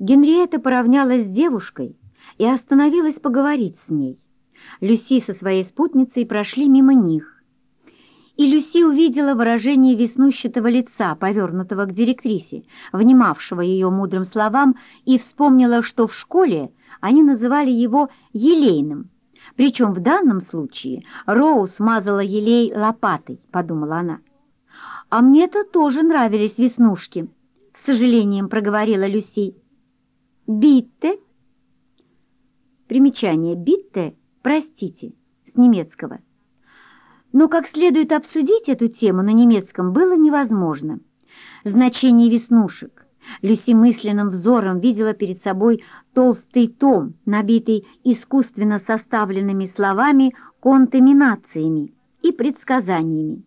Генриетта поравнялась с девушкой и остановилась поговорить с ней. Люси со своей спутницей прошли мимо них. И Люси увидела выражение веснущатого лица, повернутого к директрисе, внимавшего ее мудрым словам, и вспомнила, что в школе они называли его «елейным». Причем в данном случае Роуз смазала елей лопатой, подумала она. «А мне-то тоже нравились веснушки», — с сожалением проговорила Люси. «Битте?» Примечание «битте» — «простите» с немецкого. Но как следует обсудить эту тему на немецком было невозможно. Значение веснушек. Люси мысленным взором видела перед собой толстый том, набитый искусственно составленными словами, контаминациями и предсказаниями.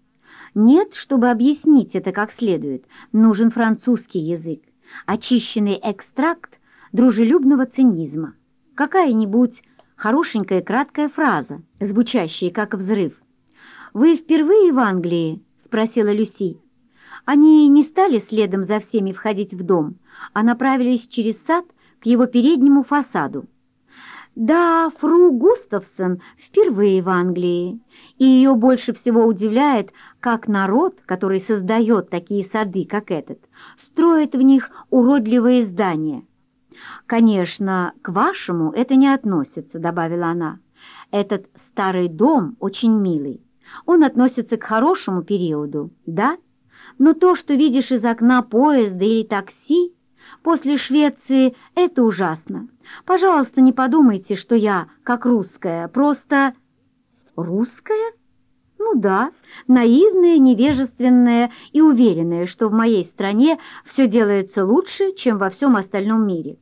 Нет, чтобы объяснить это как следует, нужен французский язык, очищенный экстракт дружелюбного цинизма, какая-нибудь хорошенькая краткая фраза, звучащая как взрыв. «Вы впервые в Англии?» — спросила Люси. Они не стали следом за всеми входить в дом, а направились через сад к его переднему фасаду. Да, фру Густавсон впервые в Англии, и ее больше всего удивляет, как народ, который создает такие сады, как этот, строит в них уродливые здания. «Конечно, к вашему это не относится», — добавила она. «Этот старый дом очень милый. Он относится к хорошему периоду, да? Но то, что видишь из окна поезда или такси, после Швеции это ужасно. Пожалуйста, не подумайте, что я, как русская, просто... Русская? Ну да, наивная, невежественная и уверенная, что в моей стране все делается лучше, чем во всем остальном мире.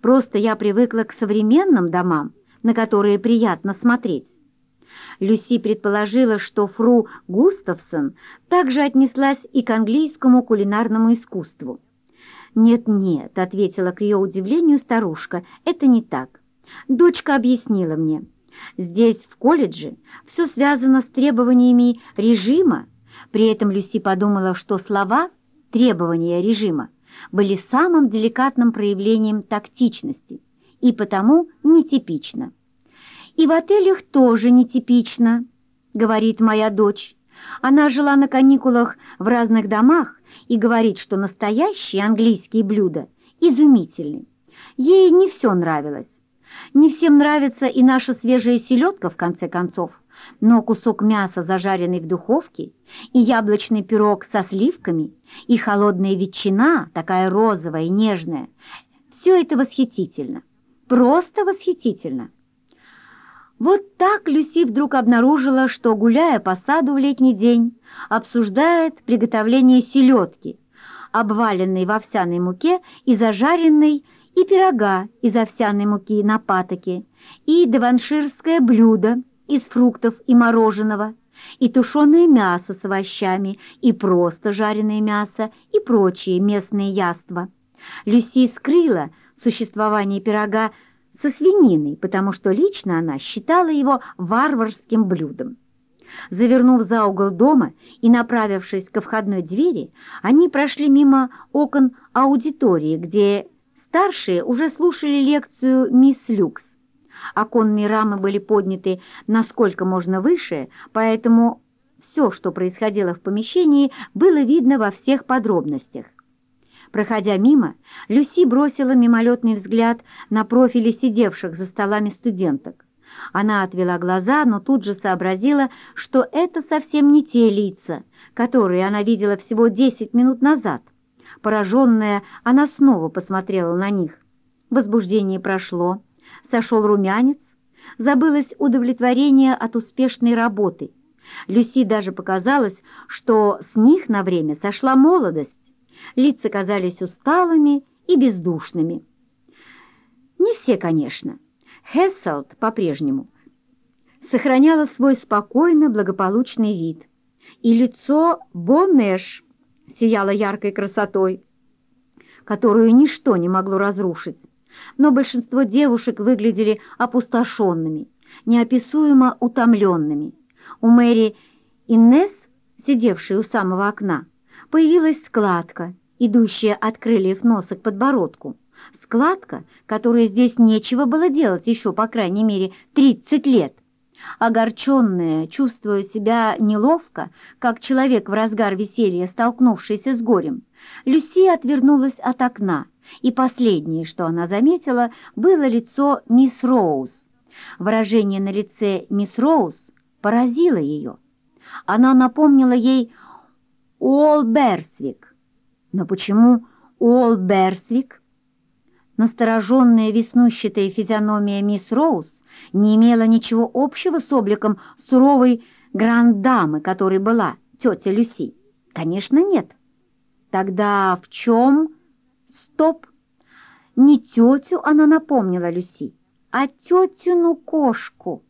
Просто я привыкла к современным домам, на которые приятно смотреть. Люси предположила, что фру Густавсон также отнеслась и к английскому кулинарному искусству. «Нет-нет», — ответила к ее удивлению старушка, — «это не так. Дочка объяснила мне. Здесь, в колледже, все связано с требованиями режима». При этом Люси подумала, что слова «требования режима» были самым деликатным проявлением тактичности и потому нетипично. «И в отелях тоже нетипично», — говорит моя дочь. Она жила на каникулах в разных домах и говорит, что настоящие английские блюда изумительны. Ей не все нравилось. Не всем нравится и наша свежая селедка, в конце концов, но кусок мяса, зажаренный в духовке, и яблочный пирог со сливками, и холодная ветчина, такая розовая и нежная, все это восхитительно, просто восхитительно. Вот так Люси вдруг обнаружила, что, гуляя по саду в летний день, обсуждает приготовление селедки, обваленной в овсяной муке и зажаренной, и пирога из овсяной муки на патоке, и деванширское блюдо из фруктов и мороженого, и тушеное мясо с овощами, и просто жареное мясо, и прочие местные яства. Люси скрыла существование пирога со свининой, потому что лично она считала его варварским блюдом. Завернув за угол дома и направившись ко входной двери, они прошли мимо окон аудитории, где старшие уже слушали лекцию мисс Люкс. Оконные рамы были подняты насколько можно выше, поэтому все, что происходило в помещении, было видно во всех подробностях. Проходя мимо, Люси бросила мимолетный взгляд на профили сидевших за столами студенток. Она отвела глаза, но тут же сообразила, что это совсем не те лица, которые она видела всего 10 минут назад. Пораженная, она снова посмотрела на них. Возбуждение прошло, сошел румянец, забылось удовлетворение от успешной работы. Люси даже показалось, что с них на время сошла молодость, лица казались усталыми и бездушными. Не все, конечно. Хесселд по-прежнему сохраняла свой спокойно благополучный вид, и лицо Боннеш сияло яркой красотой, которую ничто не могло разрушить, но большинство девушек выглядели опустошенными, неописуемо утомленными. У Мэри Иннес, сидевшей у самого окна, появилась складка, идущая от крыльев носа к подбородку, Складка, которой здесь нечего было делать еще, по крайней мере, 30 лет. Огорченная, чувствуя себя неловко, как человек в разгар веселья, столкнувшийся с горем, Люси отвернулась от окна, и последнее, что она заметила, было лицо мисс Роуз. Выражение на лице мисс Роуз поразило ее. Она напомнила ей Уолберсвик. Но почему Уолберсвик? Настороженная веснущатая физиономия мисс Роуз не имела ничего общего с обликом суровой гранд-дамы, которой была тетя Люси. Конечно, нет. Тогда в чем... Стоп! Не тетю она напомнила Люси, а тетину кошку.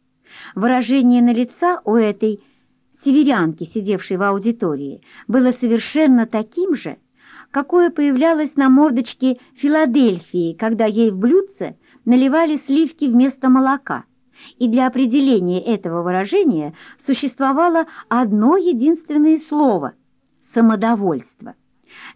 Выражение на лица у этой северянки, сидевшей в аудитории, было совершенно таким же, какое появлялось на мордочке Филадельфии, когда ей в блюдце наливали сливки вместо молока. И для определения этого выражения существовало одно единственное слово – самодовольство.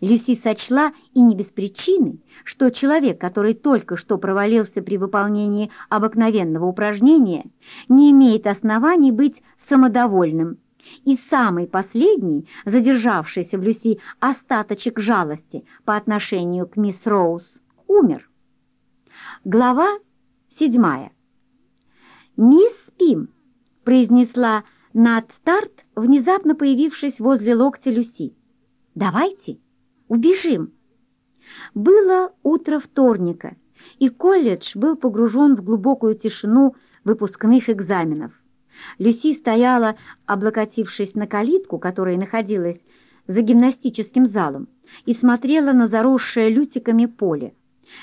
Люси сочла, и не без причины, что человек, который только что провалился при выполнении обыкновенного упражнения, не имеет оснований быть самодовольным – и самый последний, задержавшийся в Люси остаточек жалости по отношению к мисс Роуз, умер. Глава седьмая. «Мисс Пим», — произнесла Нат Тарт, внезапно появившись возле локтя Люси. «Давайте убежим». Было утро вторника, и колледж был погружен в глубокую тишину выпускных экзаменов. Люси стояла, облокотившись на калитку, которая находилась за гимнастическим залом, и смотрела на заросшее лютиками поле.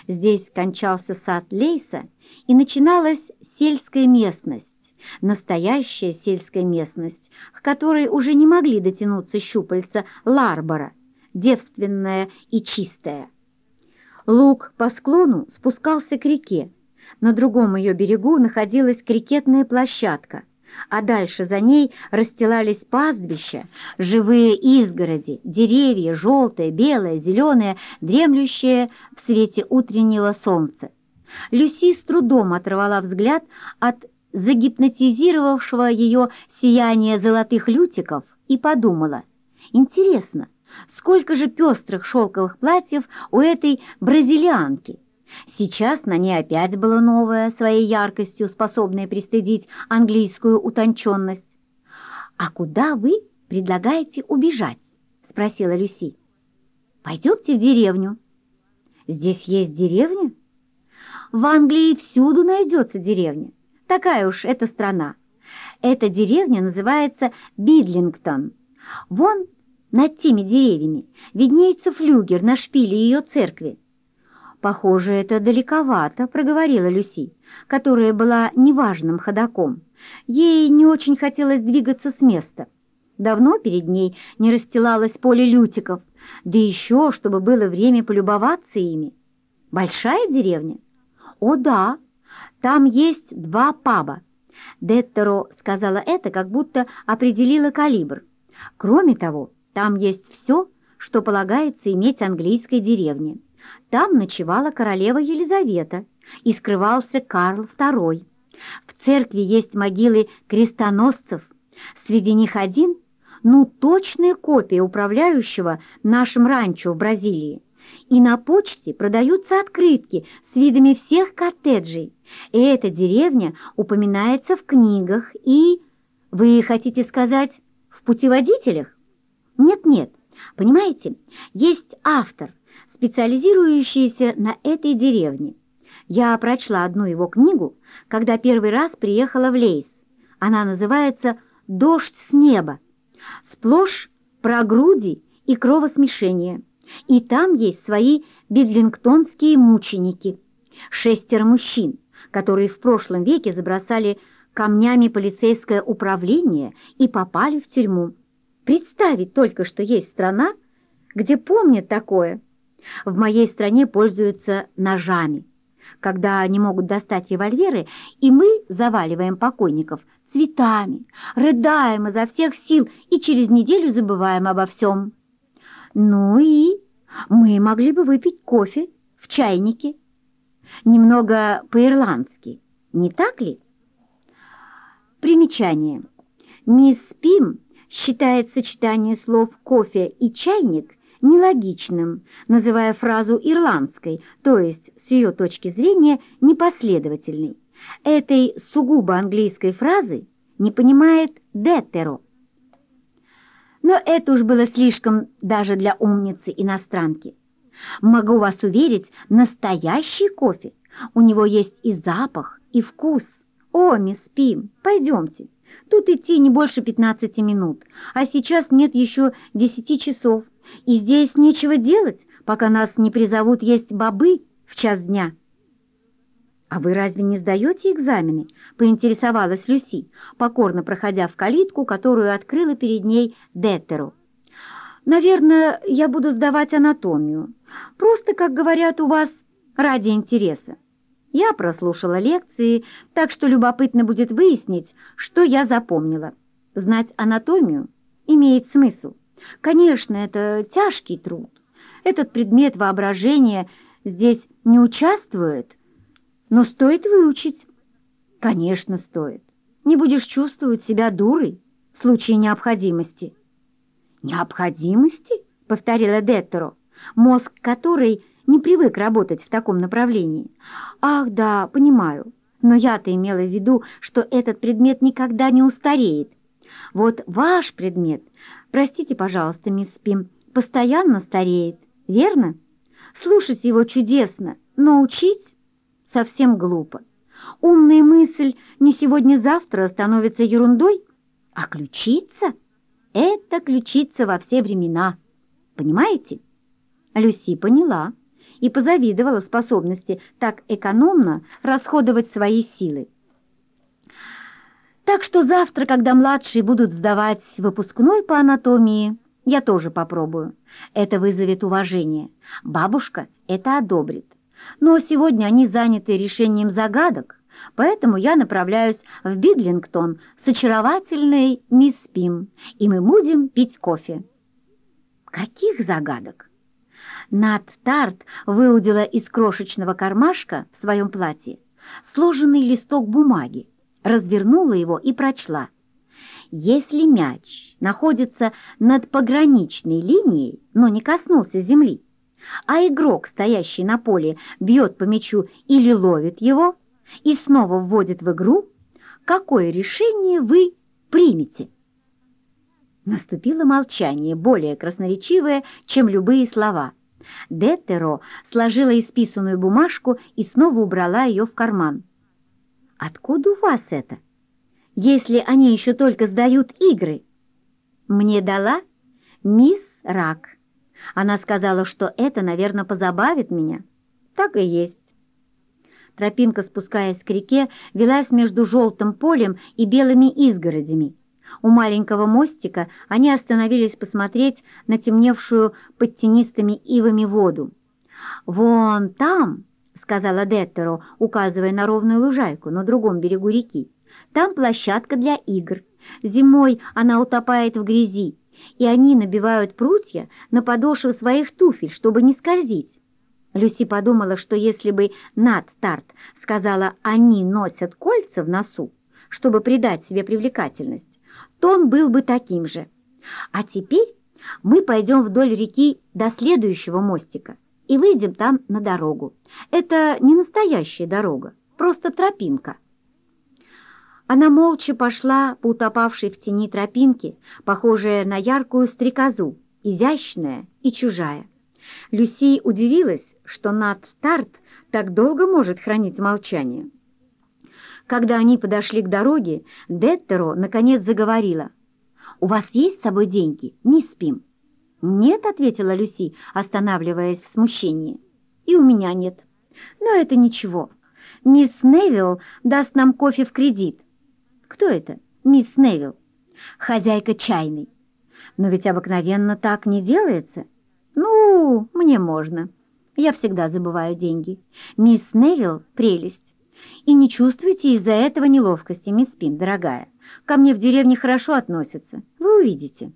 Здесь кончался сад Лейса, и начиналась сельская местность, настоящая сельская местность, к которой уже не могли дотянуться щупальца Ларбора, девственная и чистая. Луг по склону спускался к реке. На другом ее берегу находилась крикетная площадка – а дальше за ней расстилались пастбища, живые изгороди, деревья, желтые, белые, зеленые, дремлющие в свете утреннего солнца. Люси с трудом оторвала взгляд от загипнотизировавшего ее сияния золотых лютиков и подумала, интересно, сколько же пестрых шелковых платьев у этой бразилианки? Сейчас на ней опять было новое, своей яркостью способное пристыдить английскую утонченность. «А куда вы предлагаете убежать?» — спросила Люси. «Пойдемте в деревню». «Здесь есть деревня?» «В Англии всюду найдется деревня. Такая уж эта страна. Эта деревня называется Бидлингтон. Вон над теми деревьями виднеется флюгер на шпиле ее церкви. «Похоже, это далековато», — проговорила Люси, которая была неважным ходаком. Ей не очень хотелось двигаться с места. Давно перед ней не расстилалось поле лютиков, да еще, чтобы было время полюбоваться ими. Большая деревня? О, да, там есть два паба. Деттеро сказала это, как будто определила калибр. Кроме того, там есть все, что полагается иметь английской деревне. Там ночевала королева Елизавета и скрывался Карл II. В церкви есть могилы крестоносцев. Среди них один, ну, точная копия управляющего нашим ранчо в Бразилии. И на почте продаются открытки с видами всех коттеджей. И эта деревня упоминается в книгах и... Вы хотите сказать, в путеводителях? Нет-нет, понимаете, есть автор – специализирующийся на этой деревне. Я прочла одну его книгу, когда первый раз приехала в Лейс. Она называется «Дождь с неба». Сплошь про груди и кровосмешение. И там есть свои бедлингтонские мученики. Шестеро мужчин, которые в прошлом веке забросали камнями полицейское управление и попали в тюрьму. Представить только, что есть страна, где помнят такое – в моей стране пользуются ножами. Когда не могут достать револьверы, и мы заваливаем покойников цветами, рыдаем изо всех сил и через неделю забываем обо всем. Ну и мы могли бы выпить кофе в чайнике. Немного по-ирландски, не так ли? Примечание. Мисс Пим считает сочетание слов «кофе» и «чайник» нелогичным, называя фразу ирландской, то есть, с ее точки зрения, непоследовательной. Этой сугубо английской фразы не понимает Деттеро. Но это уж было слишком даже для умницы-иностранки. Могу вас уверить, настоящий кофе. У него есть и запах, и вкус. О, мисс Пим, пойдемте. Тут идти не больше 15 минут, а сейчас нет еще 10 часов, и здесь нечего делать, пока нас не призовут есть бобы в час дня. «А вы разве не сдаете экзамены?» — поинтересовалась Люси, покорно проходя в калитку, которую открыла перед ней Деттеру. «Наверное, я буду сдавать анатомию. Просто, как говорят у вас, ради интереса. Я прослушала лекции, так что любопытно будет выяснить, что я запомнила. Знать анатомию имеет смысл. Конечно, это тяжкий труд. Этот предмет воображения здесь не участвует, но стоит выучить. Конечно, стоит. Не будешь чувствовать себя дурой в случае необходимости. Необходимости? Повторила Деттеро, мозг которой не привык работать в таком направлении. Ах, да, понимаю. Но я-то имела в виду, что этот предмет никогда не устареет. Вот ваш предмет, простите, пожалуйста, мисс Пим, постоянно стареет, верно? Слушать его чудесно, но учить совсем глупо. Умная мысль не сегодня-завтра становится ерундой, а ключица — это ключица во все времена. Понимаете? Люси поняла и позавидовала способности так экономно расходовать свои силы. Так что завтра, когда младшие будут сдавать выпускной по анатомии, я тоже попробую. Это вызовет уважение. Бабушка это одобрит. Но сегодня они заняты решением загадок, поэтому я направляюсь в Бидлингтон с очаровательной мисс Пим, и мы будем пить кофе. Каких загадок? Над Тарт выудила из крошечного кармашка в своем платье сложенный листок бумаги, развернула его и прочла. Если мяч находится над пограничной линией, но не коснулся земли, а игрок, стоящий на поле, бьет по мячу или ловит его и снова вводит в игру, какое решение вы примете? Наступило молчание, более красноречивое, чем любые слова. Деттеро сложила исписанную бумажку и снова убрала ее в карман. «Откуда у вас это, если они еще только сдают игры?» «Мне дала мисс Рак». Она сказала, что это, наверное, позабавит меня. Так и есть. Тропинка, спускаясь к реке, велась между желтым полем и белыми изгородями. У маленького мостика они остановились посмотреть на темневшую под тенистыми ивами воду. «Вон там», — сказала Деттеро, указывая на ровную лужайку на другом берегу реки, «там площадка для игр. Зимой она утопает в грязи, и они набивают прутья на подошвы своих туфель, чтобы не скользить. Люси подумала, что если бы Нат Тарт сказала «они носят кольца в носу», чтобы придать себе привлекательность, то он был бы таким же. А теперь мы пойдем вдоль реки до следующего мостика и выйдем там на дорогу. Это не настоящая дорога, просто тропинка. Она молча пошла по утопавшей в тени тропинке, похожая на яркую стрекозу, изящная и чужая. Люси удивилась, что Нат Тарт так долго может хранить молчание. Когда они подошли к дороге, Деттеро наконец заговорила. «У вас есть с собой деньги, мисс Пим?» «Нет», — ответила Люси, останавливаясь в смущении. «И у меня нет. Но это ничего. Мисс Невилл даст нам кофе в кредит. Кто это? Мисс Невилл. Хозяйка чайной. Но ведь обыкновенно так не делается. Ну, мне можно. Я всегда забываю деньги. Мисс Невилл — прелесть. И не чувствуйте из-за этого неловкости, мисс Пин, дорогая. Ко мне в деревне хорошо относятся. Вы увидите.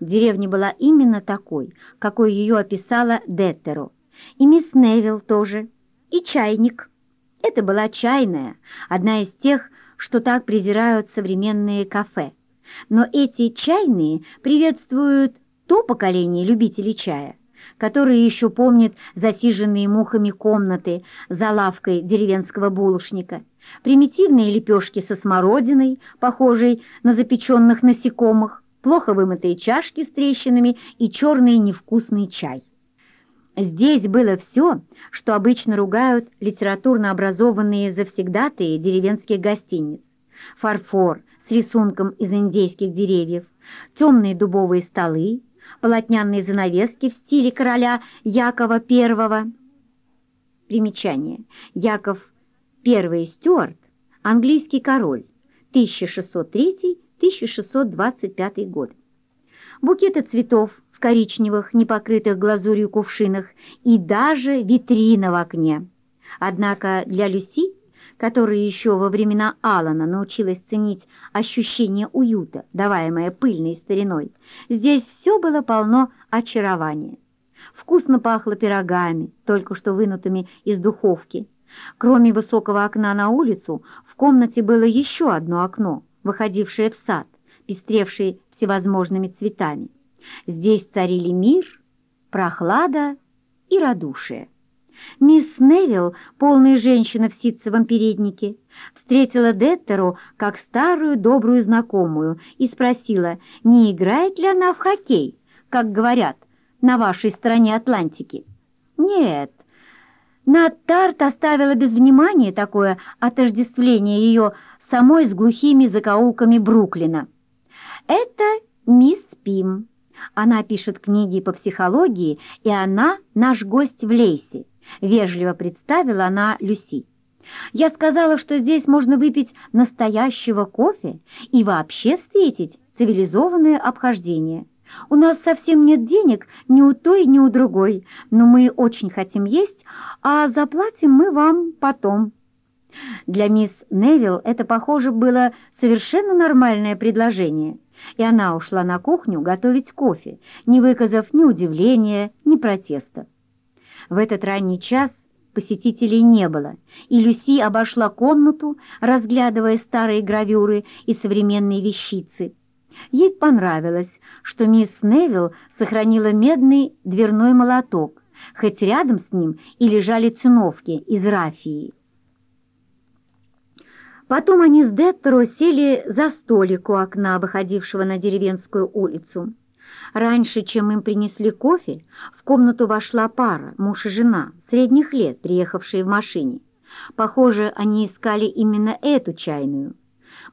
Деревня была именно такой, какой ее описала Деттеро. и мисс Невилл тоже, и чайник. Это была чайная, одна из тех, что так презирают современные кафе. Но эти чайные приветствуют то поколение любителей чая, которые еще помнят засиженные мухами комнаты за лавкой деревенского булочника, примитивные лепешки со смородиной, похожей на запеченных насекомых, плохо вымытые чашки с трещинами и черный невкусный чай. Здесь было все, что обычно ругают литературно образованные завсегдатые деревенских гостиниц. Фарфор с рисунком из индейских деревьев, темные дубовые столы, полотняные занавески в стиле короля Якова I. Примечание. Яков I Стюарт, английский король, 1603-1625 год. Букеты цветов в коричневых, непокрытых глазурью кувшинах и даже витрина в окне. Однако для Люси, которая еще во времена Алана научилась ценить ощущение уюта, даваемое пыльной стариной, здесь все было полно очарования. Вкусно пахло пирогами, только что вынутыми из духовки. Кроме высокого окна на улицу, в комнате было еще одно окно, выходившее в сад, пестревший всевозможными цветами. Здесь царили мир, прохлада и радушие. Мисс Невилл, полная женщина в ситцевом переднике, встретила Деттеру как старую добрую знакомую и спросила, не играет ли она в хоккей, как говорят, на вашей стороне Атлантики. Нет, Натарт оставила без внимания такое отождествление ее самой с глухими закоулками Бруклина. Это мисс Пим. Она пишет книги по психологии, и она наш гость в Лейсе. Вежливо представила она Люси. Я сказала, что здесь можно выпить настоящего кофе и вообще встретить цивилизованное обхождение. У нас совсем нет денег ни у той, ни у другой, но мы очень хотим есть, а заплатим мы вам потом. Для мисс Невилл это, похоже, было совершенно нормальное предложение – и она ушла на кухню готовить кофе, не выказав ни удивления, ни протеста. В этот ранний час посетителей не было, и Люси обошла комнату, разглядывая старые гравюры и современные вещицы. Ей понравилось, что мисс Невилл сохранила медный дверной молоток, хоть рядом с ним и лежали циновки из рафии. Потом они с Деттеро сели за столик у окна, выходившего на деревенскую улицу. Раньше, чем им принесли кофе, в комнату вошла пара, муж и жена, средних лет, приехавшие в машине. Похоже, они искали именно эту чайную.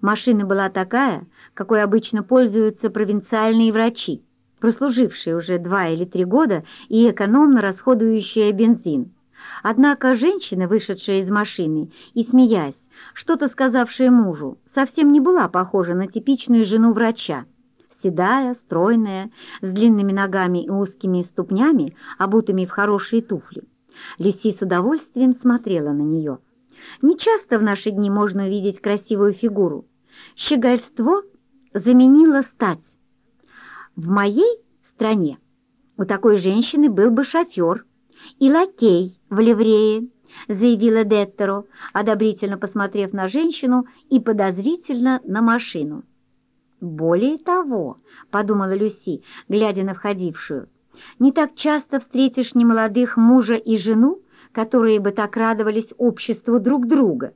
Машина была такая, какой обычно пользуются провинциальные врачи, прослужившие уже два или три года и экономно расходующие бензин. Однако женщина, вышедшая из машины и смеясь, что-то сказавшая мужу, совсем не была похожа на типичную жену врача. Седая, стройная, с длинными ногами и узкими ступнями, обутыми в хорошие туфли. Люси с удовольствием смотрела на нее. Нечасто в наши дни можно увидеть красивую фигуру. Щегольство заменило стать. В моей стране у такой женщины был бы шофер и лакей в ливрее, заявила Деттеро, одобрительно посмотрев на женщину и подозрительно на машину. «Более того», — подумала Люси, глядя на входившую, «не так часто встретишь немолодых мужа и жену, которые бы так радовались обществу друг друга.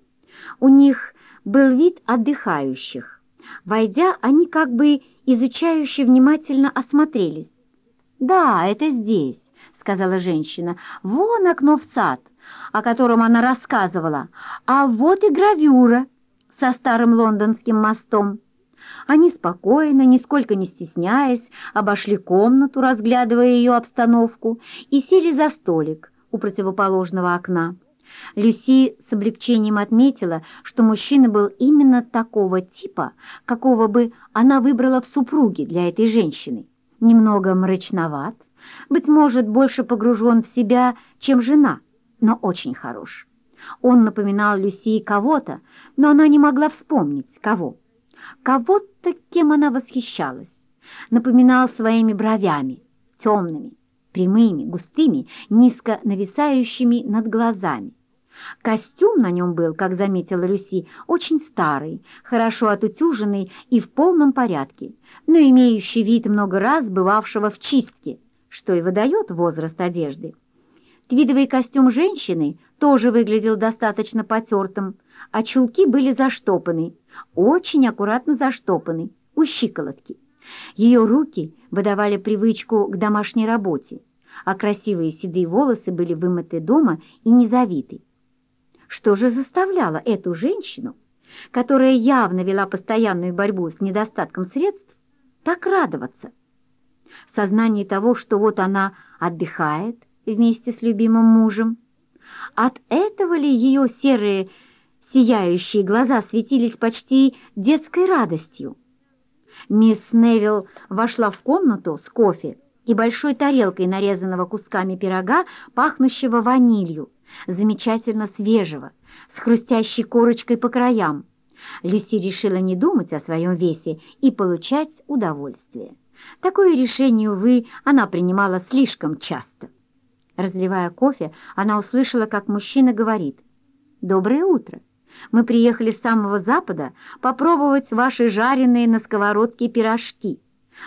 У них был вид отдыхающих. Войдя, они как бы изучающе внимательно осмотрелись. «Да, это здесь», — сказала женщина. «Вон окно в сад о котором она рассказывала, а вот и гравюра со старым лондонским мостом. Они спокойно, нисколько не стесняясь, обошли комнату, разглядывая ее обстановку, и сели за столик у противоположного окна. Люси с облегчением отметила, что мужчина был именно такого типа, какого бы она выбрала в супруге для этой женщины. Немного мрачноват, быть может, больше погружен в себя, чем жена – но очень хорош. Он напоминал Люси кого-то, но она не могла вспомнить, кого. Кого-то, кем она восхищалась. Напоминал своими бровями, темными, прямыми, густыми, низко нависающими над глазами. Костюм на нем был, как заметила Люси, очень старый, хорошо отутюженный и в полном порядке, но имеющий вид много раз бывавшего в чистке, что и выдает возраст одежды. Твидовый костюм женщины тоже выглядел достаточно потертым, а чулки были заштопаны, очень аккуратно заштопаны, у щиколотки. Ее руки выдавали привычку к домашней работе, а красивые седые волосы были вымыты дома и не завиты. Что же заставляло эту женщину, которая явно вела постоянную борьбу с недостатком средств, так радоваться? Сознание того, что вот она отдыхает вместе с любимым мужем. От этого ли ее серые сияющие глаза светились почти детской радостью? Мисс Невилл вошла в комнату с кофе и большой тарелкой нарезанного кусками пирога, пахнущего ванилью, замечательно свежего, с хрустящей корочкой по краям. Люси решила не думать о своем весе и получать удовольствие. Такое решение, увы, она принимала слишком часто. Разливая кофе, она услышала, как мужчина говорит «Доброе утро! Мы приехали с самого запада попробовать ваши жареные на сковородке пирожки.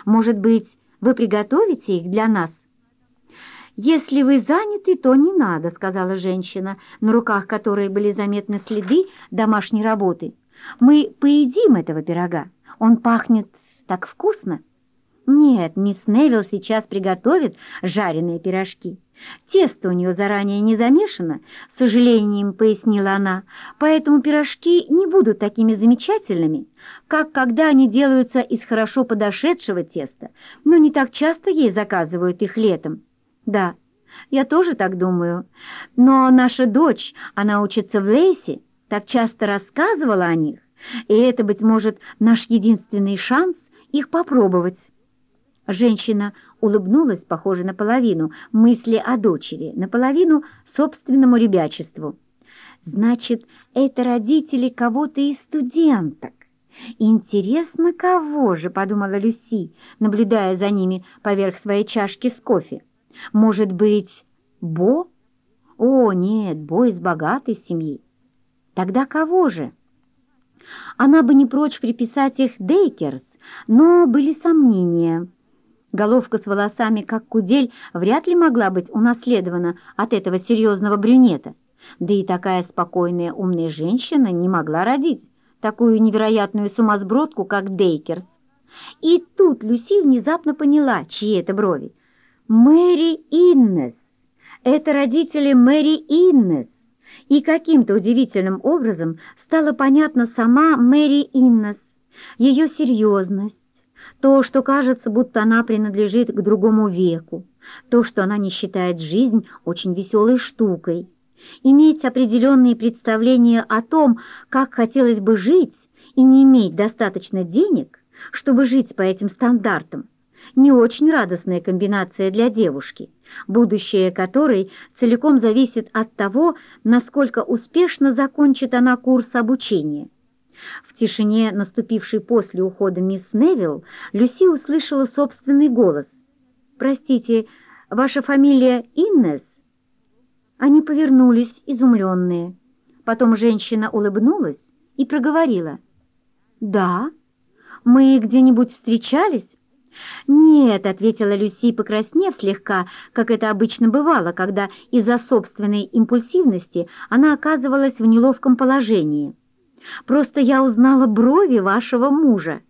Может быть, вы приготовите их для нас?» «Если вы заняты, то не надо», — сказала женщина, на руках которой были заметны следы домашней работы. «Мы поедим этого пирога. Он пахнет так вкусно». «Нет, мисс Невилл сейчас приготовит жареные пирожки. Тесто у нее заранее не замешано, с сожалением пояснила она, поэтому пирожки не будут такими замечательными, как когда они делаются из хорошо подошедшего теста, но не так часто ей заказывают их летом». Да, я тоже так думаю. Но наша дочь, она учится в Лейсе, так часто рассказывала о них, и это, быть может, наш единственный шанс их попробовать. Женщина улыбнулась, похоже, наполовину мысли о дочери, наполовину собственному ребячеству. Значит, это родители кого-то из студенток. Интересно, кого же, подумала Люси, наблюдая за ними поверх своей чашки с кофе. Может быть, Бо? О, нет, Бо из богатой семьи. Тогда кого же? Она бы не прочь приписать их Дейкерс, но были сомнения. Головка с волосами, как кудель, вряд ли могла быть унаследована от этого серьезного брюнета. Да и такая спокойная, умная женщина не могла родить такую невероятную сумасбродку, как Дейкерс. И тут Люси внезапно поняла, чьи это брови. Мэри Иннес. Это родители Мэри Иннес. И каким-то удивительным образом стала понятна сама Мэри Иннес, ее серьезность, то, что кажется, будто она принадлежит к другому веку, то, что она не считает жизнь очень веселой штукой, иметь определенные представления о том, как хотелось бы жить, и не иметь достаточно денег, чтобы жить по этим стандартам, не очень радостная комбинация для девушки, будущее которой целиком зависит от того, насколько успешно закончит она курс обучения. В тишине, наступившей после ухода мисс Невилл, Люси услышала собственный голос. «Простите, ваша фамилия Иннес?» Они повернулись, изумленные. Потом женщина улыбнулась и проговорила. «Да, мы где-нибудь встречались?» «Нет», — ответила Люси, покраснев слегка, как это обычно бывало, когда из-за собственной импульсивности она оказывалась в неловком положении. «Просто я узнала брови вашего мужа».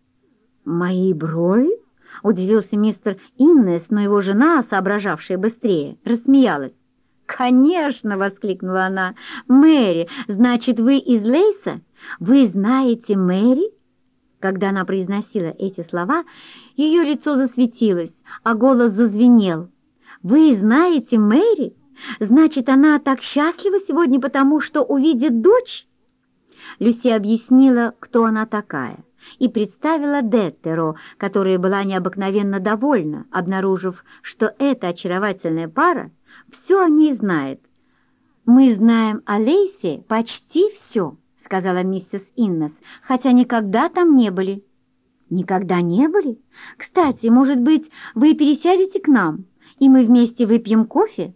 «Мои брови?» — удивился мистер Иннес, но его жена, соображавшая быстрее, рассмеялась. «Конечно!» — воскликнула она. «Мэри, значит, вы из Лейса? Вы знаете Мэри?» Когда она произносила эти слова, ее лицо засветилось, а голос зазвенел. «Вы знаете Мэри? Значит, она так счастлива сегодня, потому что увидит дочь?» Люси объяснила, кто она такая, и представила Деттеро, которая была необыкновенно довольна, обнаружив, что эта очаровательная пара все о ней знает. «Мы знаем о Лейсе почти все» сказала миссис Иннес, хотя никогда там не были. Никогда не были? Кстати, может быть, вы пересядете к нам и мы вместе выпьем кофе?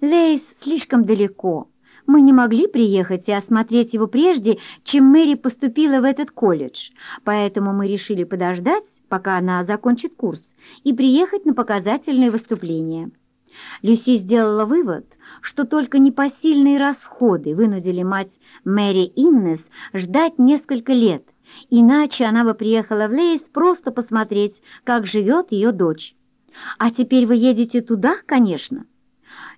Лейс слишком далеко. Мы не могли приехать и осмотреть его прежде, чем Мэри поступила в этот колледж, поэтому мы решили подождать, пока она закончит курс, и приехать на показательные выступления. Люси сделала вывод, что только непосильные расходы вынудили мать Мэри Иннес ждать несколько лет, иначе она бы приехала в Лейс просто посмотреть, как живет ее дочь. «А теперь вы едете туда, конечно?»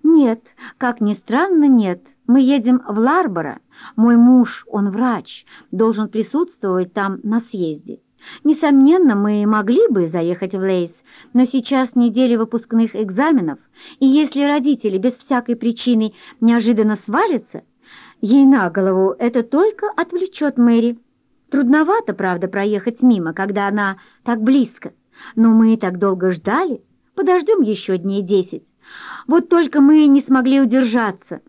«Нет, как ни странно, нет. Мы едем в Ларборо. Мой муж, он врач, должен присутствовать там на съезде. Несомненно, мы могли бы заехать в Лейс, но сейчас неделя выпускных экзаменов, и если родители без всякой причины неожиданно свалятся, ей на голову это только отвлечет Мэри. Трудновато, правда, проехать мимо, когда она так близко, но мы так долго ждали, подождем еще дней десять. Вот только мы не смогли удержаться.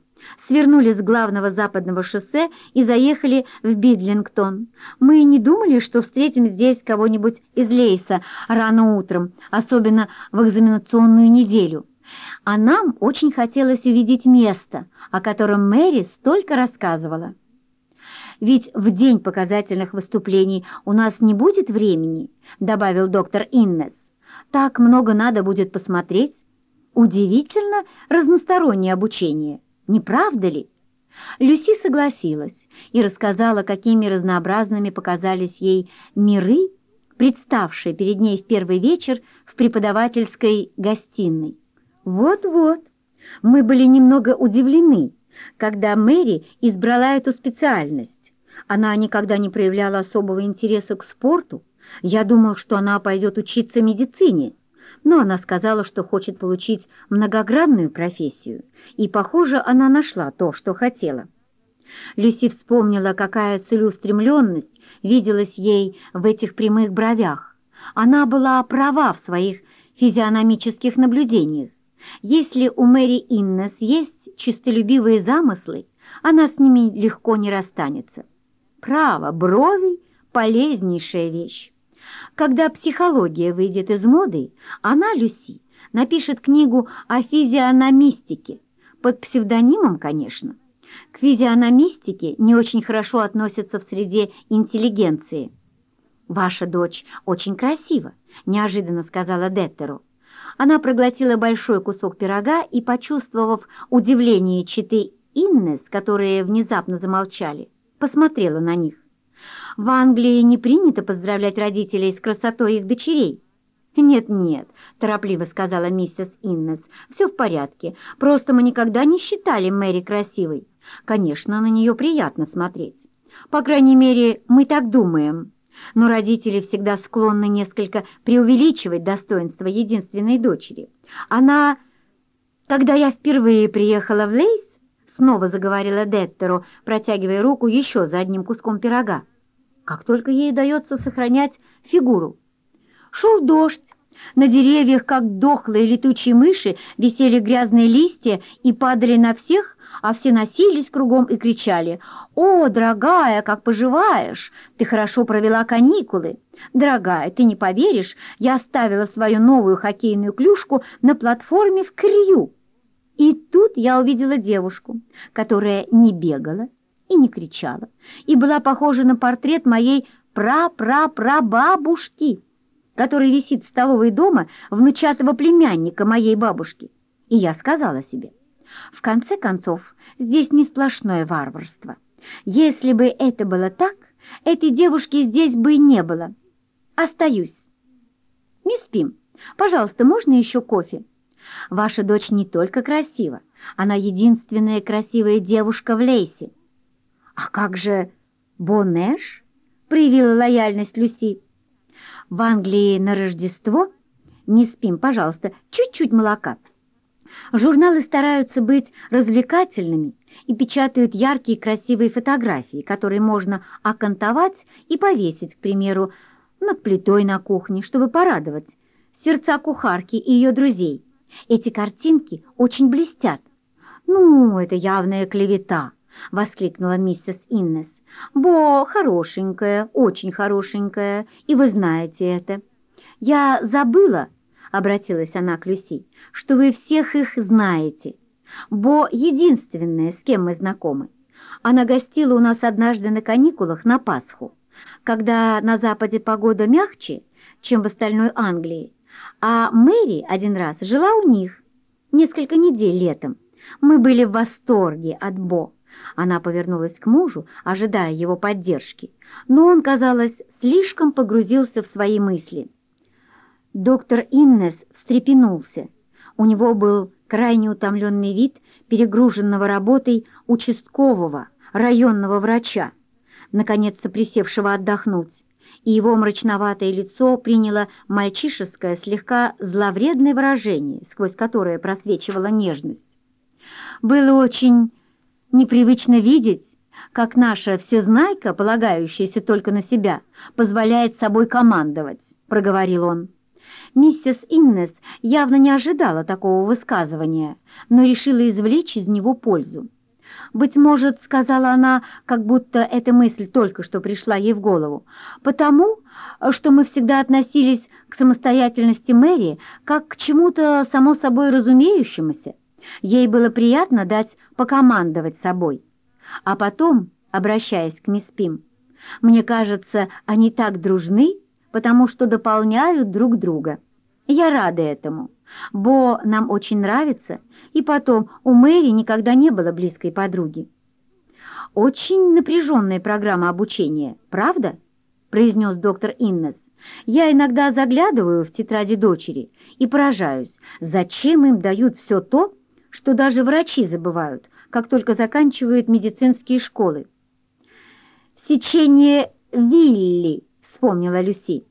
Свернули с главного западного шоссе и заехали в Бидлингтон. Мы не думали, что встретим здесь кого-нибудь из Лейса рано утром, особенно в экзаменационную неделю. А нам очень хотелось увидеть место, о котором Мэри столько рассказывала. «Ведь в день показательных выступлений у нас не будет времени», добавил доктор Иннес. «Так много надо будет посмотреть». Удивительно разностороннее обучение, не правда ли? Люси согласилась и рассказала, какими разнообразными показались ей миры, представшие перед ней в первый вечер в преподавательской гостиной. Вот-вот, мы были немного удивлены, когда Мэри избрала эту специальность. Она никогда не проявляла особого интереса к спорту. Я думал, что она пойдет учиться медицине, но она сказала, что хочет получить многогранную профессию, и, похоже, она нашла то, что хотела. Люси вспомнила, какая целеустремленность виделась ей в этих прямых бровях. Она была права в своих физиономических наблюдениях. Если у Мэри Иннес есть чистолюбивые замыслы, она с ними легко не расстанется. Право, брови – полезнейшая вещь. Когда психология выйдет из моды, она, Люси, напишет книгу о физиономистике, под псевдонимом, конечно. К физиономистике не очень хорошо относятся в среде интеллигенции. «Ваша дочь очень красива», – неожиданно сказала Деттеру. Она проглотила большой кусок пирога и, почувствовав удивление читы Иннес, которые внезапно замолчали, посмотрела на них. В Англии не принято поздравлять родителей с красотой их дочерей. «Нет-нет», – торопливо сказала миссис Иннес, – «все в порядке, просто мы никогда не считали Мэри красивой. Конечно, на нее приятно смотреть. По крайней мере, мы так думаем. Но родители всегда склонны несколько преувеличивать достоинство единственной дочери. Она... Когда я впервые приехала в Лейс, снова заговорила Деттеру, протягивая руку еще за одним куском пирога, как только ей удается сохранять фигуру. Шел дождь, на деревьях, как дохлые летучие мыши, висели грязные листья и падали на всех, а все носились кругом и кричали «О, дорогая, как поживаешь? Ты хорошо провела каникулы. Дорогая, ты не поверишь, я оставила свою новую хоккейную клюшку на платформе в Крю». И тут я увидела девушку, которая не бегала, и не кричала, и была похожа на портрет моей пра-пра-прабабушки, который висит в столовой дома внучатого племянника моей бабушки. И я сказала себе, в конце концов, здесь не сплошное варварство. Если бы это было так, этой девушки здесь бы не было. Остаюсь. Мисс Пим, пожалуйста, можно еще кофе? Ваша дочь не только красива, она единственная красивая девушка в Лейсе. «А как же Бонэш?» — проявила лояльность Люси. «В Англии на Рождество? Не спим, пожалуйста, чуть-чуть молока». Журналы стараются быть развлекательными и печатают яркие красивые фотографии, которые можно окантовать и повесить, к примеру, над плитой на кухне, чтобы порадовать сердца кухарки и ее друзей. Эти картинки очень блестят. Ну, это явная клевета. — воскликнула миссис Иннес. «Бо хорошенькая, очень хорошенькая, и вы знаете это. Я забыла, — обратилась она к Люси, — «что вы всех их знаете. Бо единственная, с кем мы знакомы. Она гостила у нас однажды на каникулах на Пасху, когда на Западе погода мягче, чем в остальной Англии, а Мэри один раз жила у них несколько недель летом. Мы были в восторге от Бо. Она повернулась к мужу, ожидая его поддержки, но он, казалось, слишком погрузился в свои мысли. Доктор Иннес встрепенулся. У него был крайне утомленный вид перегруженного работой участкового районного врача, наконец-то присевшего отдохнуть, и его мрачноватое лицо приняло мальчишеское, слегка зловредное выражение, сквозь которое просвечивала нежность. Было очень непривычно видеть, как наша всезнайка, полагающаяся только на себя, позволяет собой командовать, проговорил он. Миссис Иннес явно не ожидала такого высказывания, но решила извлечь из него пользу. «Быть может, — сказала она, как будто эта мысль только что пришла ей в голову, — потому, что мы всегда относились к самостоятельности Мэри как к чему-то само собой разумеющемуся. Ей было приятно дать покомандовать собой. А потом, обращаясь к мисс Пим, «Мне кажется, они так дружны, потому что дополняют друг друга. Я рада этому. Бо нам очень нравится, и потом у Мэри никогда не было близкой подруги. «Очень напряженная программа обучения, правда?» – произнес доктор Иннес. «Я иногда заглядываю в тетради дочери и поражаюсь, зачем им дают все то, что даже врачи забывают, как только заканчивают медицинские школы». «Сечение Вилли», – вспомнила Люси.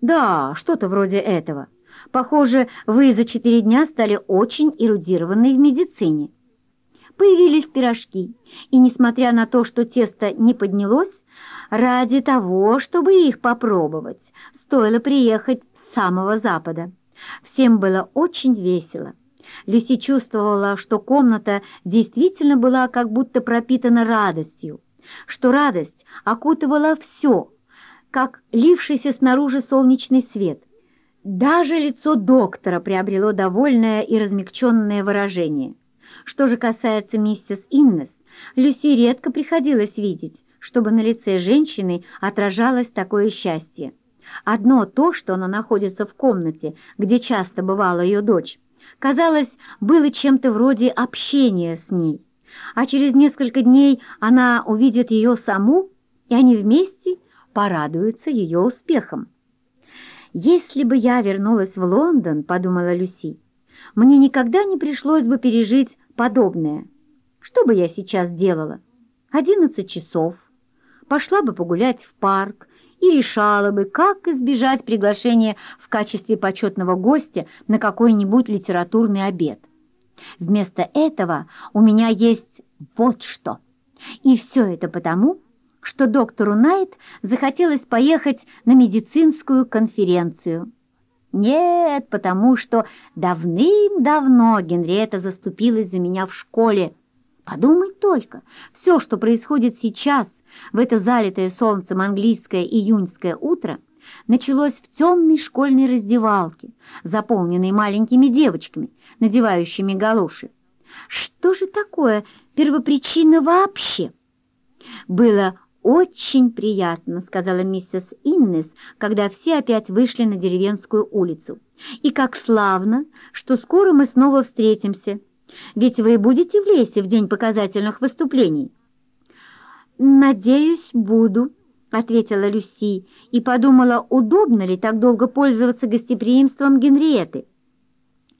«Да, что-то вроде этого». Похоже, вы за четыре дня стали очень эрудированной в медицине. Появились пирожки, и, несмотря на то, что тесто не поднялось, ради того, чтобы их попробовать, стоило приехать с самого запада. Всем было очень весело. Люси чувствовала, что комната действительно была как будто пропитана радостью, что радость окутывала все, как лившийся снаружи солнечный свет. Даже лицо доктора приобрело довольное и размягченное выражение. Что же касается миссис Иннес, Люси редко приходилось видеть, чтобы на лице женщины отражалось такое счастье. Одно то, что она находится в комнате, где часто бывала ее дочь, казалось, было чем-то вроде общения с ней. А через несколько дней она увидит ее саму, и они вместе порадуются ее успехом. «Если бы я вернулась в Лондон, — подумала Люси, — мне никогда не пришлось бы пережить подобное. Что бы я сейчас делала? Одиннадцать часов. Пошла бы погулять в парк и решала бы, как избежать приглашения в качестве почетного гостя на какой-нибудь литературный обед. Вместо этого у меня есть вот что. И все это потому, что доктору Найт захотелось поехать на медицинскую конференцию. Нет, потому что давным-давно Генриетта заступилась за меня в школе. Подумай только, все, что происходит сейчас, в это залитое солнцем английское июньское утро, началось в темной школьной раздевалке, заполненной маленькими девочками, надевающими галоши. Что же такое первопричина вообще? Было «Очень приятно», — сказала миссис Иннес, когда все опять вышли на деревенскую улицу. «И как славно, что скоро мы снова встретимся. Ведь вы будете в лесе в день показательных выступлений?» «Надеюсь, буду», — ответила Люси и подумала, удобно ли так долго пользоваться гостеприимством Генриеты.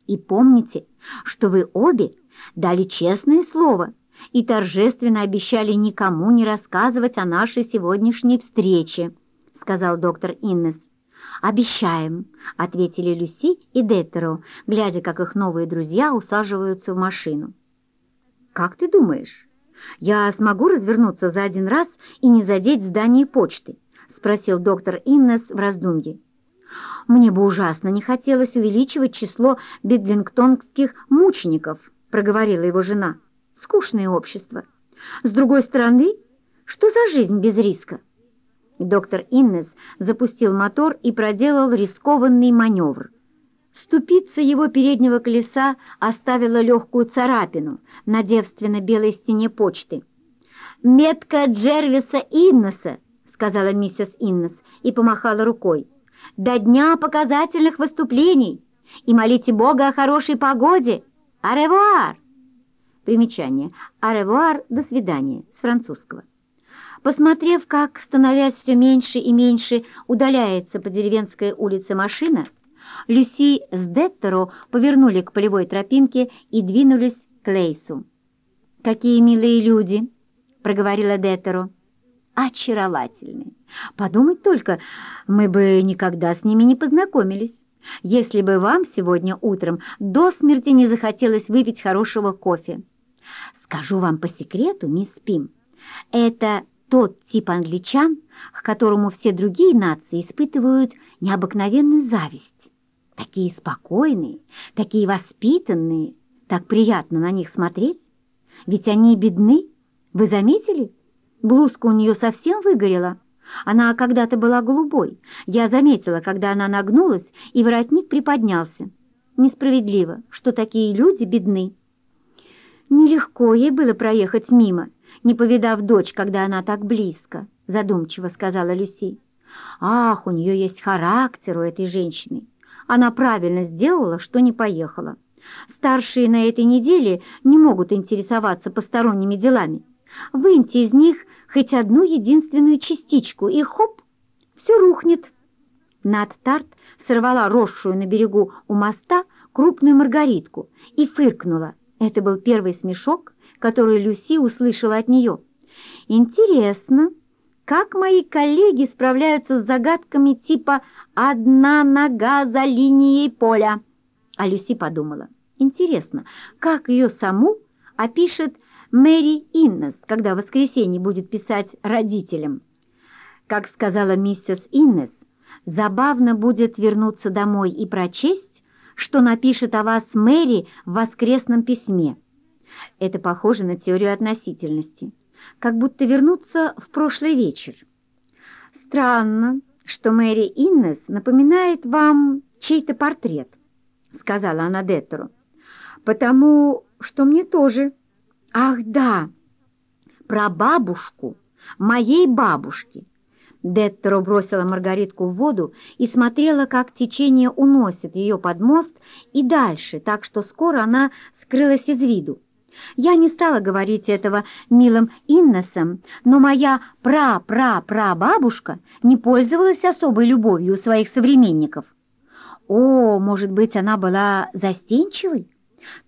«И помните, что вы обе дали честное слово», и торжественно обещали никому не рассказывать о нашей сегодняшней встрече», — сказал доктор Иннес. «Обещаем», — ответили Люси и Деттеро, глядя, как их новые друзья усаживаются в машину. «Как ты думаешь, я смогу развернуться за один раз и не задеть здание почты?» — спросил доктор Иннес в раздумье. «Мне бы ужасно не хотелось увеличивать число бедлингтонских мучеников», — проговорила его жена скучное общество. С другой стороны, что за жизнь без риска? Доктор Иннес запустил мотор и проделал рискованный маневр. Ступица его переднего колеса оставила легкую царапину на девственно-белой стене почты. «Метка Джервиса Иннеса», — сказала миссис Иннес и помахала рукой. «До дня показательных выступлений! И молите Бога о хорошей погоде! Аревуар!» Примечание. «Аревуар» — «До свидания» с французского. Посмотрев, как, становясь все меньше и меньше, удаляется по деревенской улице машина, Люси с Деттеро повернули к полевой тропинке и двинулись к Лейсу. «Какие милые люди!» — проговорила Деттеро. «Очаровательные! Подумать только, мы бы никогда с ними не познакомились, если бы вам сегодня утром до смерти не захотелось выпить хорошего кофе. Скажу вам по секрету, мисс Пим, это тот тип англичан, к которому все другие нации испытывают необыкновенную зависть. Такие спокойные, такие воспитанные, так приятно на них смотреть. Ведь они бедны, вы заметили? Блузка у нее совсем выгорела. Она когда-то была голубой. Я заметила, когда она нагнулась, и воротник приподнялся. Несправедливо, что такие люди бедны. Нелегко ей было проехать мимо, не повидав дочь, когда она так близко, задумчиво сказала Люси. Ах, у нее есть характер у этой женщины. Она правильно сделала, что не поехала. Старшие на этой неделе не могут интересоваться посторонними делами. Выньте из них хоть одну единственную частичку, и хоп, все рухнет. Над Тарт сорвала росшую на берегу у моста крупную маргаритку и фыркнула. Это был первый смешок, который Люси услышала от нее. «Интересно, как мои коллеги справляются с загадками типа «одна нога за линией поля». А Люси подумала, интересно, как ее саму опишет Мэри Иннес, когда в воскресенье будет писать родителям. Как сказала миссис Иннес, забавно будет вернуться домой и прочесть, что напишет о вас Мэри в воскресном письме. Это похоже на теорию относительности как будто вернуться в прошлый вечер. «Странно, что Мэри Иннес напоминает вам чей-то портрет», — сказала она Деттеру, «потому что мне тоже. Ах, да, про бабушку, моей бабушки». Деттеро бросила Маргаритку в воду и смотрела, как течение уносит ее под мост и дальше, так что скоро она скрылась из виду. Я не стала говорить этого милым Иннесом, но моя пра-пра-прабабушка не пользовалась особой любовью у своих современников. О, может быть, она была застенчивой?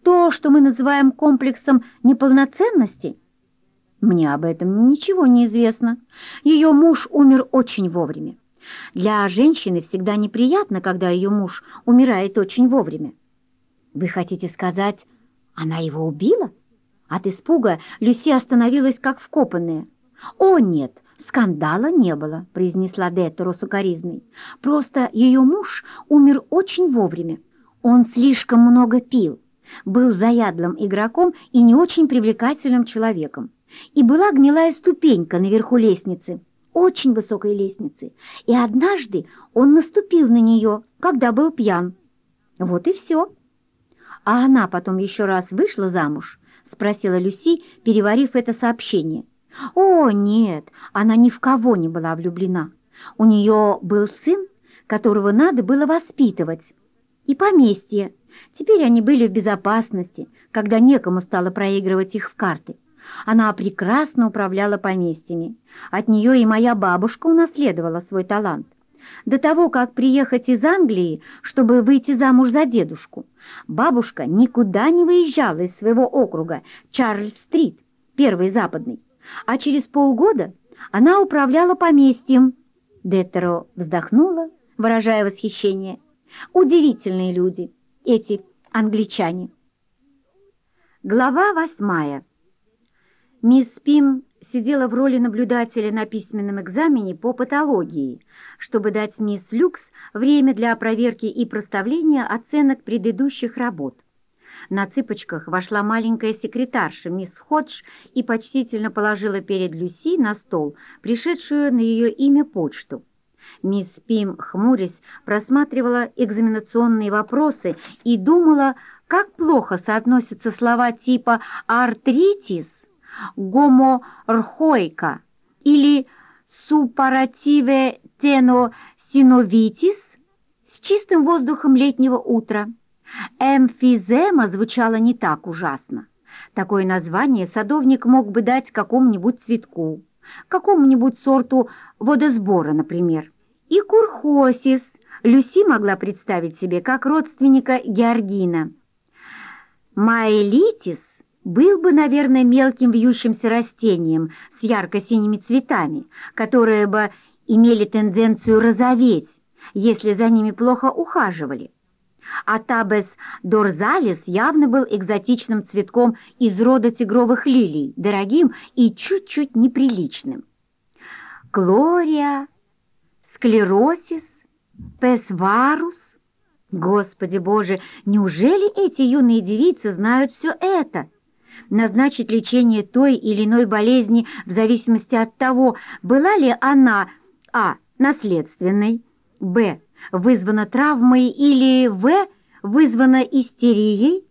То, что мы называем комплексом неполноценности? Мне об этом ничего не известно. Ее муж умер очень вовремя. Для женщины всегда неприятно, когда ее муж умирает очень вовремя. Вы хотите сказать, она его убила? От испуга Люси остановилась как вкопанная. «О, нет, скандала не было», — произнесла Деттеро сукоризной. «Просто ее муж умер очень вовремя. Он слишком много пил, был заядлым игроком и не очень привлекательным человеком. И была гнилая ступенька наверху лестницы, очень высокой лестницы, и однажды он наступил на нее, когда был пьян. Вот и все. А она потом еще раз вышла замуж, — спросила Люси, переварив это сообщение. «О, нет, она ни в кого не была влюблена. У нее был сын, которого надо было воспитывать, и поместье. Теперь они были в безопасности, когда некому стало проигрывать их в карты. Она прекрасно управляла поместьями. От нее и моя бабушка унаследовала свой талант. До того, как приехать из Англии, чтобы выйти замуж за дедушку, бабушка никуда не выезжала из своего округа Чарльз-стрит, первый западный, а через полгода она управляла поместьем. Деттеро вздохнула, выражая восхищение. Удивительные люди, эти англичане. Глава восьмая. Мисс Пим сидела в роли наблюдателя на письменном экзамене по патологии, чтобы дать мисс Люкс время для проверки и проставления оценок предыдущих работ. На цыпочках вошла маленькая секретарша мисс Ходж и почтительно положила перед Люси на стол пришедшую на ее имя почту. Мисс Пим, хмурясь, просматривала экзаменационные вопросы и думала, как плохо соотносятся слова типа «артритис», «гоморхойка» или «супаративе теносиновитис» с чистым воздухом летнего утра. Эмфизема звучало не так ужасно. Такое название садовник мог бы дать какому-нибудь цветку, какому-нибудь сорту водосбора, например. И курхосис Люси могла представить себе как родственника Георгина. Маэлитис был бы, наверное, мелким вьющимся растением с ярко-синими цветами, которые бы имели тенденцию розоветь, если за ними плохо ухаживали. А табес дорзалис явно был экзотичным цветком из рода тигровых лилий, дорогим и чуть-чуть неприличным. Глория, склеросис, песварус. Господи Боже, неужели эти юные девицы знают все это? Назначить лечение той или иной болезни в зависимости от того, была ли она а. наследственной, б вызвана травмой или В вызвана истерией?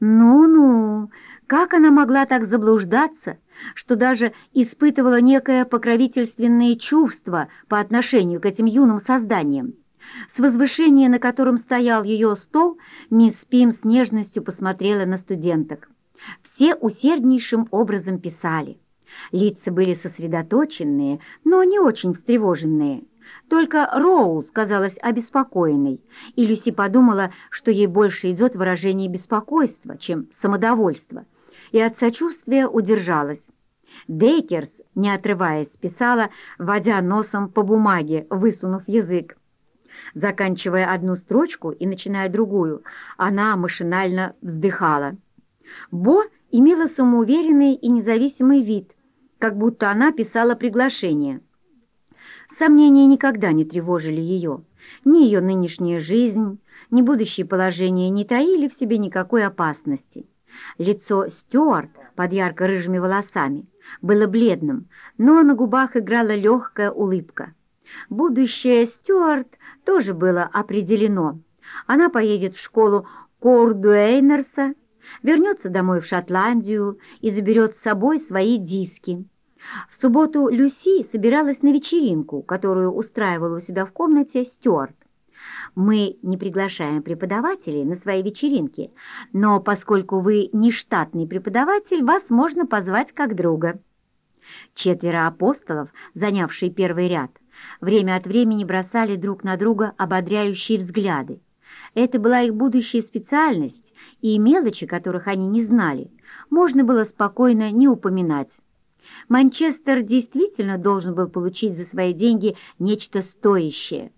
Ну-ну, как она могла так заблуждаться, что даже испытывала некое покровительственное чувство по отношению к этим юным созданиям? С возвышения, на котором стоял ее стол, мисс Пим с нежностью посмотрела на студенток. Все усерднейшим образом писали. Лица были сосредоточенные, но не очень встревоженные. Только Роуз казалась обеспокоенной, и Люси подумала, что ей больше идет выражение беспокойства, чем самодовольства, и от сочувствия удержалась. Дейкерс, не отрываясь, писала, водя носом по бумаге, высунув язык. Заканчивая одну строчку и начиная другую, она машинально вздыхала. Бо имела самоуверенный и независимый вид, как будто она писала приглашение. Сомнения никогда не тревожили ее. Ни ее нынешняя жизнь, ни будущее положение не таили в себе никакой опасности. Лицо Стюарт под ярко-рыжими волосами было бледным, но на губах играла легкая улыбка. Будущее Стюарт тоже было определено. Она поедет в школу Кордуэйнерса, вернется домой в Шотландию и заберет с собой свои диски. В субботу Люси собиралась на вечеринку, которую устраивала у себя в комнате Стюарт. Мы не приглашаем преподавателей на свои вечеринки, но поскольку вы не штатный преподаватель, вас можно позвать как друга. Четверо апостолов, занявшие первый ряд, время от времени бросали друг на друга ободряющие взгляды. Это была их будущая специальность, и мелочи, которых они не знали, можно было спокойно не упоминать. Манчестер действительно должен был получить за свои деньги нечто стоящее.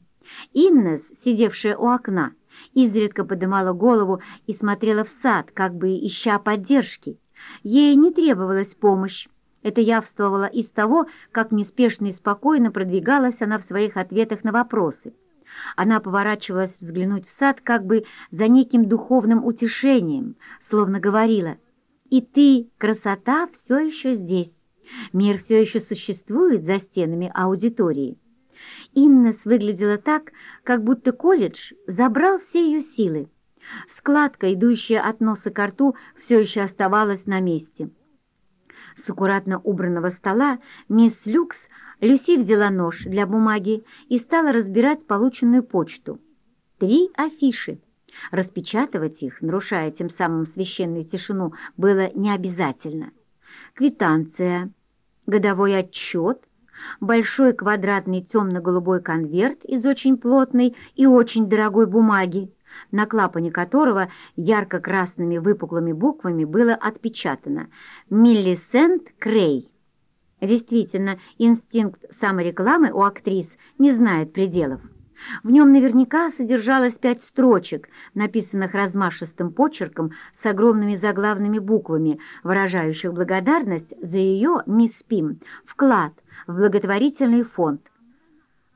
Иннес, сидевшая у окна, изредка подымала голову и смотрела в сад, как бы ища поддержки. Ей не требовалась помощь. Это явствовало из того, как неспешно и спокойно продвигалась она в своих ответах на вопросы. Она поворачивалась взглянуть в сад как бы за неким духовным утешением, словно говорила «И ты, красота, все еще здесь». Мир все еще существует за стенами аудитории. Иннес выглядела так, как будто колледж забрал все ее силы. Складка, идущая от носа к рту, все еще оставалась на месте. С аккуратно убранного стола мисс Люкс Люси взяла нож для бумаги и стала разбирать полученную почту. Три афиши. Распечатывать их, нарушая тем самым священную тишину, было не обязательно. Квитанция, годовой отчет, большой квадратный темно-голубой конверт из очень плотной и очень дорогой бумаги, на клапане которого ярко-красными выпуклыми буквами было отпечатано «Миллисент Крей». Действительно, инстинкт саморекламы у актрис не знает пределов. В нем наверняка содержалось пять строчек, написанных размашистым почерком с огромными заглавными буквами, выражающих благодарность за ее, мисс Пим, вклад в благотворительный фонд.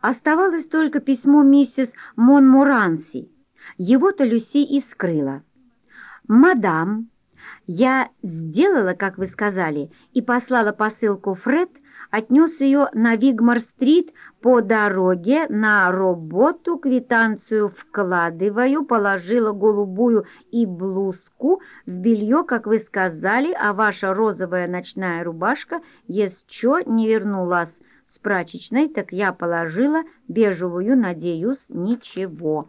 Оставалось только письмо миссис Монмуранси. Его-то Люси и вскрыла. «Мадам, Я сделала, как вы сказали, и послала посылку Фред, отнес ее на Вигмар-стрит по дороге на работу, квитанцию вкладываю, положила голубую и блузку в белье, как вы сказали, а ваша розовая ночная рубашка еще не вернулась с прачечной, так я положила бежевую, надеюсь, ничего.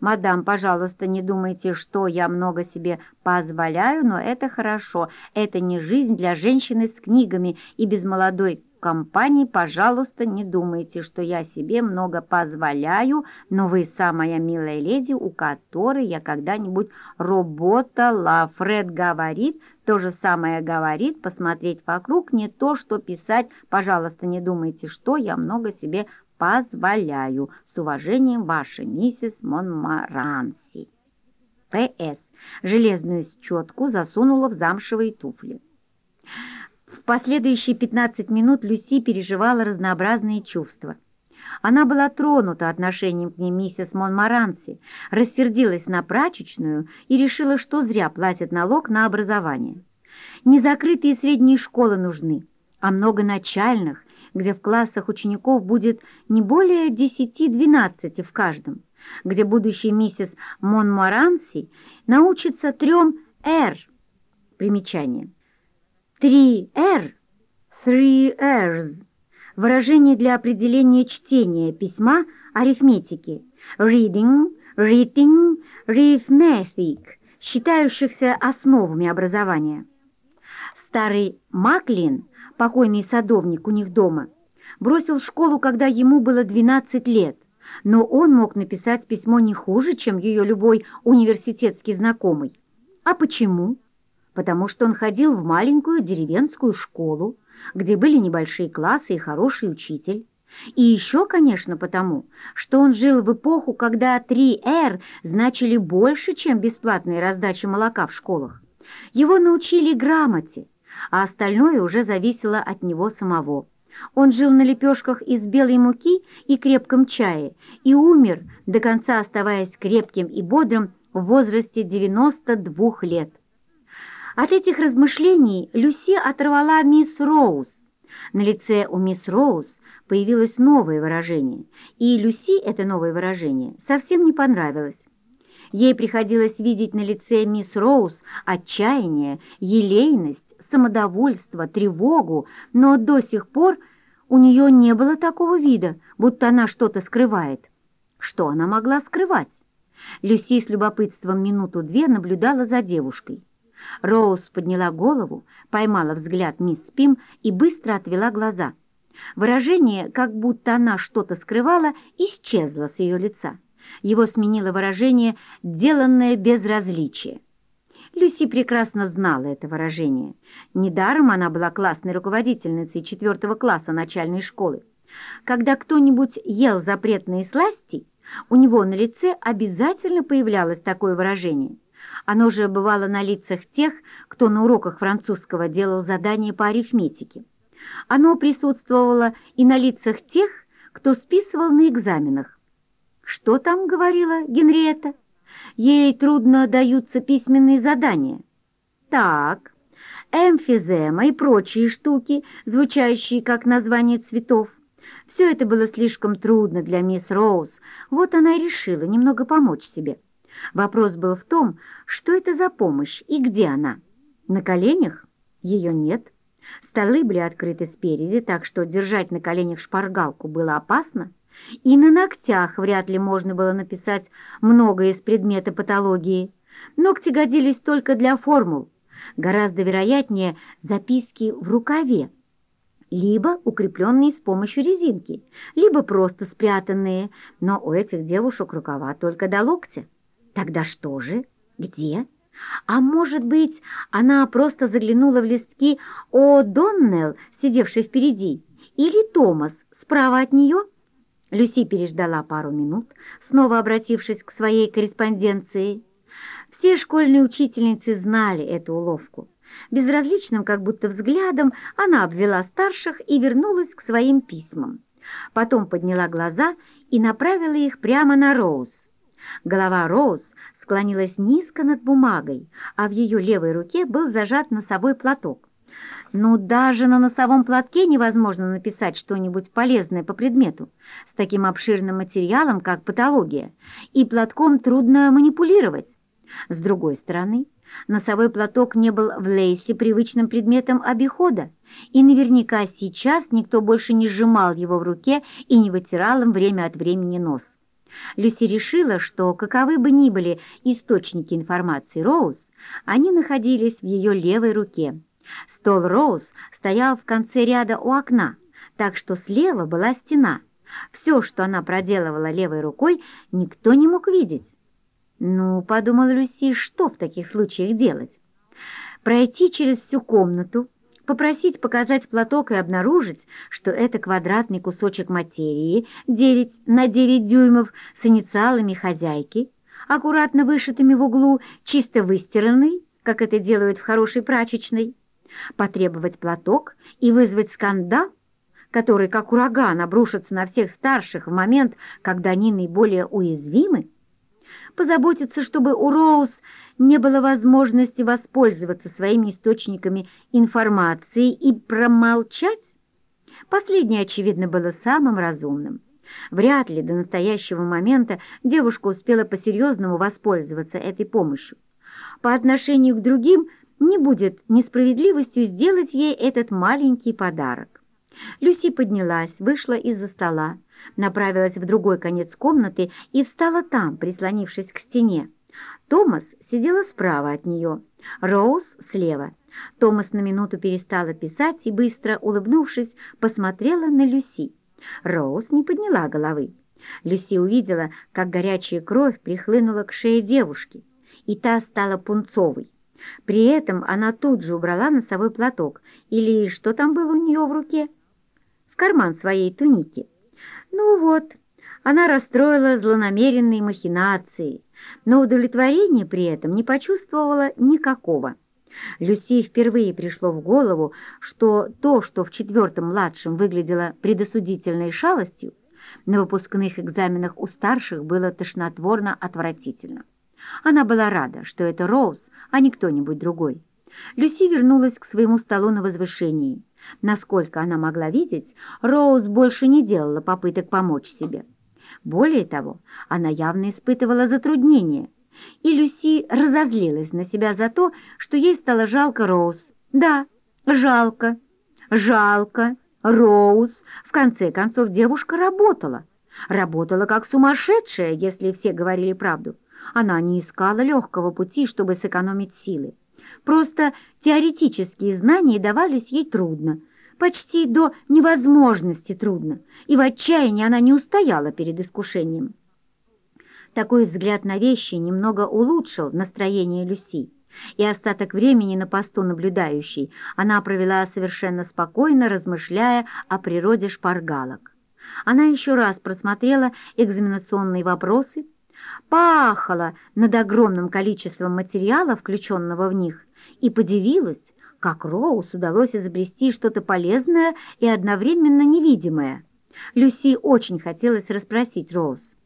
«Мадам, пожалуйста, не думайте, что я много себе позволяю, но это хорошо. Это не жизнь для женщины с книгами и без молодой компании. Пожалуйста, не думайте, что я себе много позволяю, но вы самая милая леди, у которой я когда-нибудь работала. Фред говорит, то же самое говорит, посмотреть вокруг, не то, что писать. Пожалуйста, не думайте, что я много себе позволяю. С уважением, ваша миссис Монмаранси. П.С. Железную счетку засунула в замшевые туфли. В последующие 15 минут Люси переживала разнообразные чувства. Она была тронута отношением к ней миссис Монмаранси, рассердилась на прачечную и решила, что зря платят налог на образование. Незакрытые средние школы нужны, а много начальных где в классах учеников будет не более 10-12 в каждом, где будущий миссис Монморанси научится трем «Р». Примечание. Три «Р» – «three R's» – выражение для определения чтения письма арифметики «reading», «reading», «arithmetic», считающихся основами образования. Старый Маклин – покойный садовник у них дома, бросил школу, когда ему было 12 лет, но он мог написать письмо не хуже, чем ее любой университетский знакомый. А почему? Потому что он ходил в маленькую деревенскую школу, где были небольшие классы и хороший учитель. И еще, конечно, потому, что он жил в эпоху, когда 3R значили больше, чем бесплатные раздачи молока в школах. Его научили грамоте, а остальное уже зависело от него самого. Он жил на лепешках из белой муки и крепком чае и умер, до конца оставаясь крепким и бодрым в возрасте 92 лет. От этих размышлений Люси оторвала мисс Роуз. На лице у мисс Роуз появилось новое выражение, и Люси это новое выражение совсем не понравилось. Ей приходилось видеть на лице мисс Роуз отчаяние, елейность, самодовольство, тревогу, но до сих пор у нее не было такого вида, будто она что-то скрывает. Что она могла скрывать? Люси с любопытством минуту-две наблюдала за девушкой. Роуз подняла голову, поймала взгляд мисс Пим и быстро отвела глаза. Выражение, как будто она что-то скрывала, исчезло с ее лица. Его сменило выражение «деланное безразличие». Люси прекрасно знала это выражение. Недаром она была классной руководительницей четвертого класса начальной школы. Когда кто-нибудь ел запретные сласти, у него на лице обязательно появлялось такое выражение. Оно же бывало на лицах тех, кто на уроках французского делал задания по арифметике. Оно присутствовало и на лицах тех, кто списывал на экзаменах. Что там говорила Генриетта? Ей трудно даются письменные задания. Так, эмфизема и прочие штуки, звучащие как название цветов. Все это было слишком трудно для мисс Роуз, вот она и решила немного помочь себе. Вопрос был в том, что это за помощь и где она. На коленях? Ее нет. Столы были открыты спереди, так что держать на коленях шпаргалку было опасно. И на ногтях вряд ли можно было написать многое из предмета патологии. Ногти годились только для формул. Гораздо вероятнее записки в рукаве, либо укрепленные с помощью резинки, либо просто спрятанные, но у этих девушек рукава только до локтя. Тогда что же? Где? А может быть, она просто заглянула в листки О. Доннелл, сидевший впереди, или Томас справа от нее? Люси переждала пару минут, снова обратившись к своей корреспонденции. Все школьные учительницы знали эту уловку. Безразличным, как будто взглядом, она обвела старших и вернулась к своим письмам. Потом подняла глаза и направила их прямо на Роуз. Голова Роуз склонилась низко над бумагой, а в ее левой руке был зажат носовой платок. Ну, даже на носовом платке невозможно написать что-нибудь полезное по предмету, с таким обширным материалом, как патология, и платком трудно манипулировать. С другой стороны, носовой платок не был в Лейсе привычным предметом обихода, и наверняка сейчас никто больше не сжимал его в руке и не вытирал им время от времени нос. Люси решила, что каковы бы ни были источники информации Роуз, они находились в ее левой руке. Стол Роуз стоял в конце ряда у окна, так что слева была стена. Все, что она проделывала левой рукой, никто не мог видеть. Ну, подумала Люси, что в таких случаях делать? Пройти через всю комнату, попросить показать платок и обнаружить, что это квадратный кусочек материи 9 на 9 дюймов с инициалами хозяйки, аккуратно вышитыми в углу, чисто выстиранный, как это делают в хорошей прачечной потребовать платок и вызвать скандал, который, как ураган, обрушится на всех старших в момент, когда они наиболее уязвимы, позаботиться, чтобы у Роуз не было возможности воспользоваться своими источниками информации и промолчать? Последнее, очевидно, было самым разумным. Вряд ли до настоящего момента девушка успела по-серьезному воспользоваться этой помощью. По отношению к другим – не будет несправедливостью сделать ей этот маленький подарок. Люси поднялась, вышла из-за стола, направилась в другой конец комнаты и встала там, прислонившись к стене. Томас сидела справа от нее, Роуз слева. Томас на минуту перестала писать и, быстро улыбнувшись, посмотрела на Люси. Роуз не подняла головы. Люси увидела, как горячая кровь прихлынула к шее девушки, и та стала пунцовой. При этом она тут же убрала носовой платок, или что там было у нее в руке, в карман своей туники. Ну вот, она расстроила злонамеренные махинации, но удовлетворения при этом не почувствовала никакого. Люси впервые пришло в голову, что то, что в четвертом младшем выглядело предосудительной шалостью, на выпускных экзаменах у старших было тошнотворно отвратительно. Она была рада, что это Роуз, а не кто-нибудь другой. Люси вернулась к своему столу на возвышении. Насколько она могла видеть, Роуз больше не делала попыток помочь себе. Более того, она явно испытывала затруднения, и Люси разозлилась на себя за то, что ей стало жалко Роуз. Да, жалко, жалко, Роуз. В конце концов, девушка работала. Работала как сумасшедшая, если все говорили правду. Она не искала легкого пути, чтобы сэкономить силы. Просто теоретические знания давались ей трудно, почти до невозможности трудно, и в отчаянии она не устояла перед искушением. Такой взгляд на вещи немного улучшил настроение Люси, и остаток времени на посту наблюдающей она провела совершенно спокойно, размышляя о природе шпаргалок. Она еще раз просмотрела экзаменационные вопросы, пахала над огромным количеством материала, включенного в них, и подивилась, как Роуз удалось изобрести что-то полезное и одновременно невидимое. Люси очень хотелось расспросить Роуз.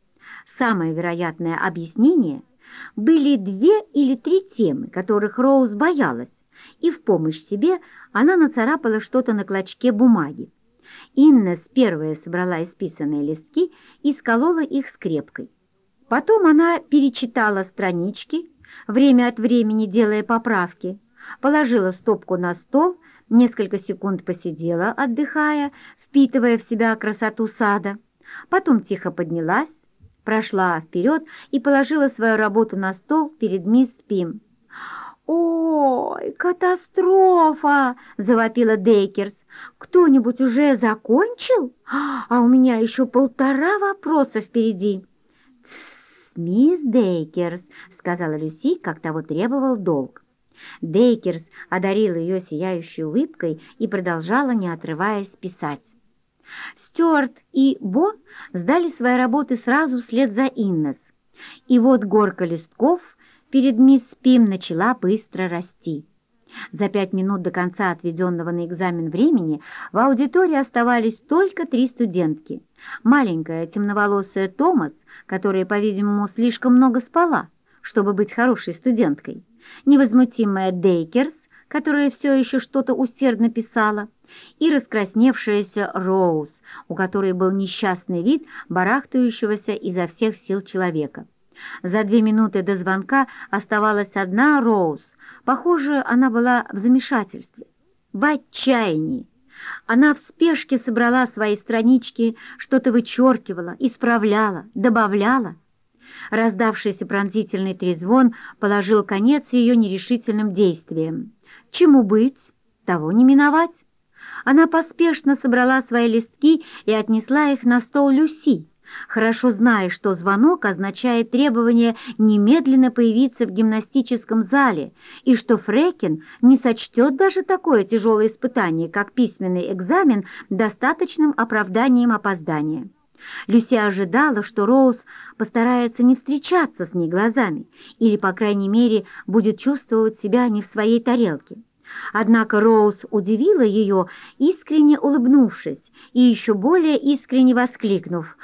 Самое вероятное объяснение были две или три темы, которых Роуз боялась, и в помощь себе она нацарапала что-то на клочке бумаги. Иннес первая собрала исписанные листки и сколола их скрепкой. Потом она перечитала странички, время от времени делая поправки, положила стопку на стол, несколько секунд посидела, отдыхая, впитывая в себя красоту сада, потом тихо поднялась, прошла вперед и положила свою работу на стол перед мисс Пим. «Ой, катастрофа!» — завопила Дейкерс. «Кто-нибудь уже закончил? А у меня еще полтора вопроса впереди». «Тссс!» Мисс Дейкерс», — сказала Люси, как того требовал долг. Дейкерс одарила ее сияющей улыбкой и продолжала, не отрываясь, писать. Стюарт и Бо сдали свои работы сразу вслед за Иннес. И вот горка листков перед мисс Пим начала быстро расти. За пять минут до конца отведенного на экзамен времени в аудитории оставались только три студентки. Маленькая темноволосая Томас, которая, по-видимому, слишком много спала, чтобы быть хорошей студенткой, невозмутимая Дейкерс, которая все еще что-то усердно писала, и раскрасневшаяся Роуз, у которой был несчастный вид барахтающегося изо всех сил человека. За две минуты до звонка оставалась одна Роуз. Похоже, она была в замешательстве, в отчаянии. Она в спешке собрала свои странички, что-то вычеркивала, исправляла, добавляла. Раздавшийся пронзительный трезвон положил конец ее нерешительным действиям. Чему быть, того не миновать. Она поспешно собрала свои листки и отнесла их на стол Люси, хорошо зная, что звонок означает требование немедленно появиться в гимнастическом зале и что Фрекин не сочтет даже такое тяжелое испытание, как письменный экзамен, достаточным оправданием опоздания. Люси ожидала, что Роуз постарается не встречаться с ней глазами или, по крайней мере, будет чувствовать себя не в своей тарелке. Однако Роуз удивила ее, искренне улыбнувшись и еще более искренне воскликнув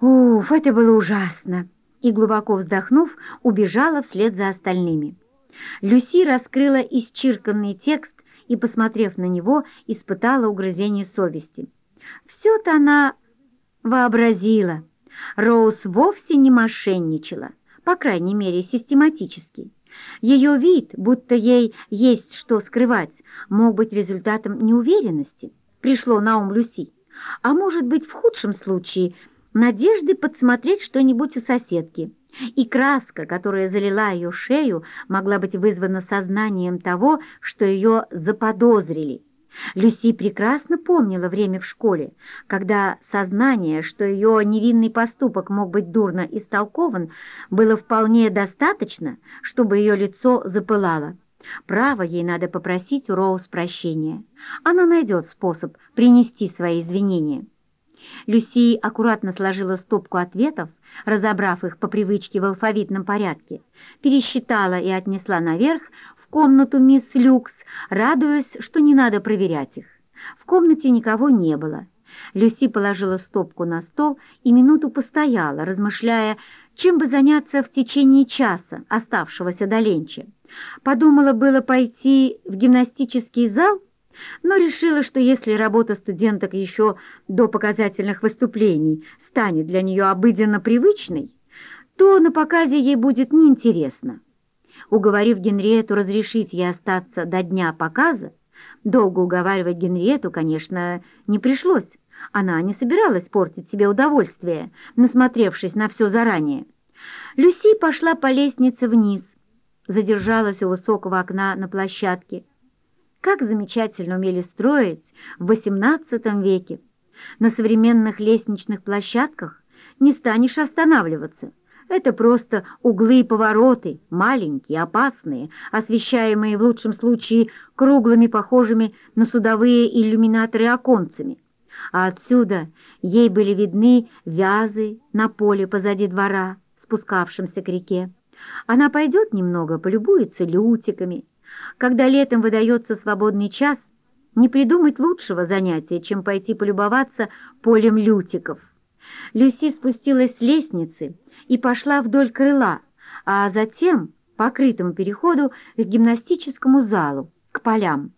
«Уф, это было ужасно!» и, глубоко вздохнув, убежала вслед за остальными. Люси раскрыла исчирканный текст и, посмотрев на него, испытала угрызение совести. Все-то она вообразила. Роуз вовсе не мошенничала, по крайней мере, систематически. Ее вид, будто ей есть что скрывать, мог быть результатом неуверенности, пришло на ум Люси. А может быть, в худшем случае, надежды подсмотреть что-нибудь у соседки. И краска, которая залила ее шею, могла быть вызвана сознанием того, что ее заподозрили. Люси прекрасно помнила время в школе, когда сознание, что ее невинный поступок мог быть дурно истолкован, было вполне достаточно, чтобы ее лицо запылало. Право ей надо попросить у Роуз прощения. Она найдет способ принести свои извинения. Люси аккуратно сложила стопку ответов, разобрав их по привычке в алфавитном порядке, пересчитала и отнесла наверх комнату мисс Люкс, радуясь, что не надо проверять их. В комнате никого не было. Люси положила стопку на стол и минуту постояла, размышляя, чем бы заняться в течение часа, оставшегося до ленча. Подумала было пойти в гимнастический зал, но решила, что если работа студенток еще до показательных выступлений станет для нее обыденно привычной, то на показе ей будет неинтересно. Уговорив Генриету разрешить ей остаться до дня показа, долго уговаривать Генриету, конечно, не пришлось. Она не собиралась портить себе удовольствие, насмотревшись на все заранее. Люси пошла по лестнице вниз, задержалась у высокого окна на площадке. Как замечательно умели строить в XVIII веке. На современных лестничных площадках не станешь останавливаться. Это просто углы и повороты, маленькие, опасные, освещаемые в лучшем случае круглыми, похожими на судовые иллюминаторы оконцами. А отсюда ей были видны вязы на поле позади двора, спускавшемся к реке. Она пойдет немного, полюбуется лютиками. Когда летом выдается свободный час, не придумать лучшего занятия, чем пойти полюбоваться полем лютиков. Люси спустилась с лестницы и пошла вдоль крыла, а затем по крытому переходу к гимнастическому залу, к полям.